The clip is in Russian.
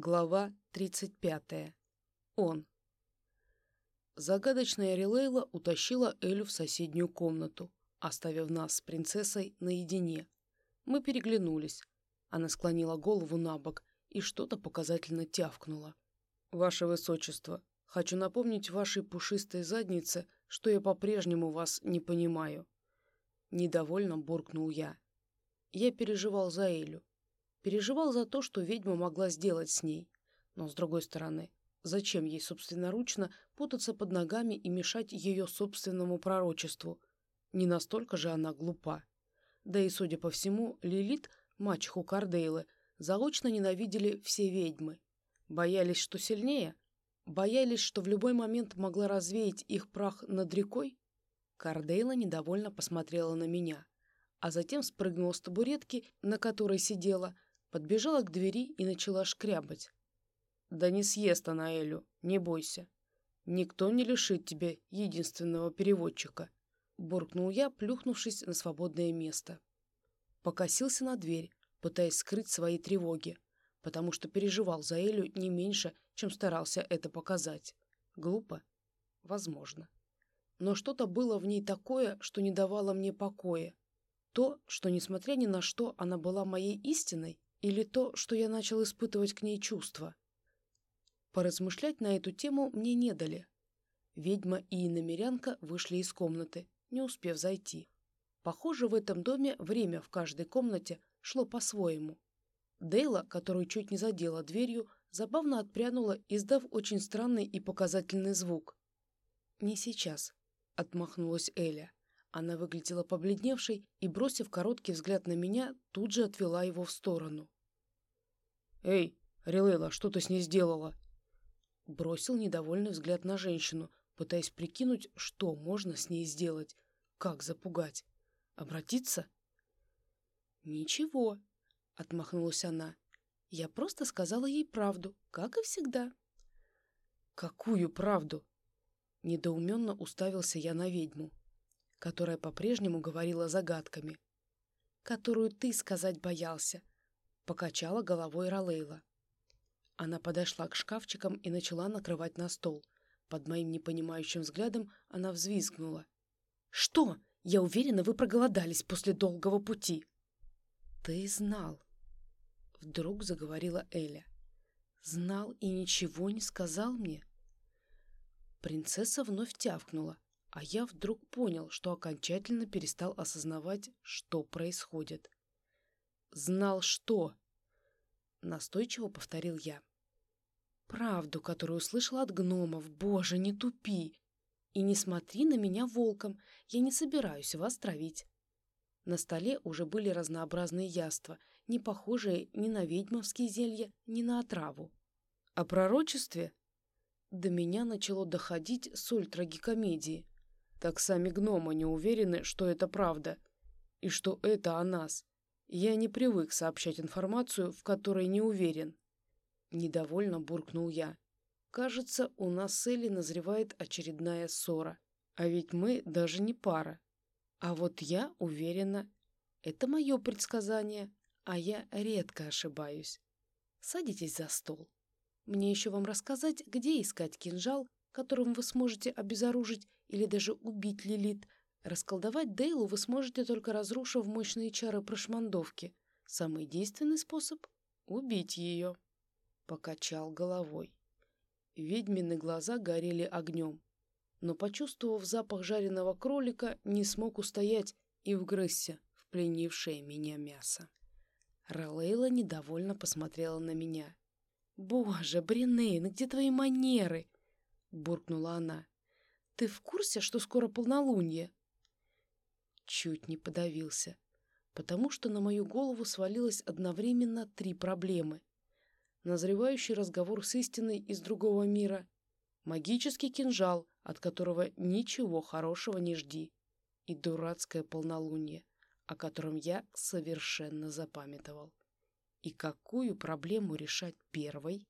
Глава 35. Он. Загадочная Рилейла утащила Элю в соседнюю комнату, оставив нас с принцессой наедине. Мы переглянулись. Она склонила голову на бок и что-то показательно тявкнула. «Ваше Высочество, хочу напомнить вашей пушистой заднице, что я по-прежнему вас не понимаю». Недовольно буркнул я. Я переживал за Элю. Переживал за то, что ведьма могла сделать с ней. Но, с другой стороны, зачем ей собственноручно путаться под ногами и мешать ее собственному пророчеству? Не настолько же она глупа. Да и, судя по всему, Лилит, мачеху Кардейлы, заочно ненавидели все ведьмы. Боялись, что сильнее? Боялись, что в любой момент могла развеять их прах над рекой? Кардейла недовольно посмотрела на меня, а затем спрыгнула с табуретки, на которой сидела, подбежала к двери и начала шкрябать. «Да не съест она Элю, не бойся. Никто не лишит тебя единственного переводчика», — буркнул я, плюхнувшись на свободное место. Покосился на дверь, пытаясь скрыть свои тревоги, потому что переживал за Элю не меньше, чем старался это показать. Глупо? Возможно. Но что-то было в ней такое, что не давало мне покоя. То, что, несмотря ни на что, она была моей истиной, или то, что я начал испытывать к ней чувства? Поразмышлять на эту тему мне не дали. Ведьма и иномерянка вышли из комнаты, не успев зайти. Похоже, в этом доме время в каждой комнате шло по-своему. Дейла, которую чуть не задела дверью, забавно отпрянула, издав очень странный и показательный звук. «Не сейчас», — отмахнулась Эля. Она выглядела побледневшей и, бросив короткий взгляд на меня, тут же отвела его в сторону. «Эй, Рилейла, что ты с ней сделала?» Бросил недовольный взгляд на женщину, пытаясь прикинуть, что можно с ней сделать, как запугать. Обратиться? «Ничего», — отмахнулась она. «Я просто сказала ей правду, как и всегда». «Какую правду?» Недоуменно уставился я на ведьму которая по-прежнему говорила загадками. «Которую ты сказать боялся», — покачала головой Ролейла. Она подошла к шкафчикам и начала накрывать на стол. Под моим непонимающим взглядом она взвизгнула. «Что? Я уверена, вы проголодались после долгого пути». «Ты знал», — вдруг заговорила Эля. «Знал и ничего не сказал мне?» Принцесса вновь тявкнула, а я вдруг понял, что окончательно перестал осознавать, что происходит. «Знал что?» — настойчиво повторил я. «Правду, которую услышал от гномов. Боже, не тупи! И не смотри на меня волком, я не собираюсь вас травить». На столе уже были разнообразные яства, не похожие ни на ведьмовские зелья, ни на отраву. О пророчестве до меня начало доходить соль трагикомедии. Так сами гномы не уверены, что это правда, и что это о нас. Я не привык сообщать информацию, в которой не уверен. Недовольно буркнул я. Кажется, у нас с Элли назревает очередная ссора. А ведь мы даже не пара. А вот я уверена. Это мое предсказание, а я редко ошибаюсь. Садитесь за стол. Мне еще вам рассказать, где искать кинжал, которым вы сможете обезоружить или даже убить Лилит. Расколдовать Дейлу вы сможете только разрушив мощные чары прошмандовки. Самый действенный способ — убить ее. Покачал головой. Ведьмины глаза горели огнем. Но, почувствовав запах жареного кролика, не смог устоять и вгрызся в пленившее меня мясо. Ролейла недовольно посмотрела на меня. «Боже, Бринейн, где твои манеры?» — буркнула она. Ты в курсе, что скоро полнолуние?» Чуть не подавился, потому что на мою голову свалилось одновременно три проблемы. Назревающий разговор с истиной из другого мира, магический кинжал, от которого ничего хорошего не жди, и дурацкое полнолуние, о котором я совершенно запамятовал. И какую проблему решать первой?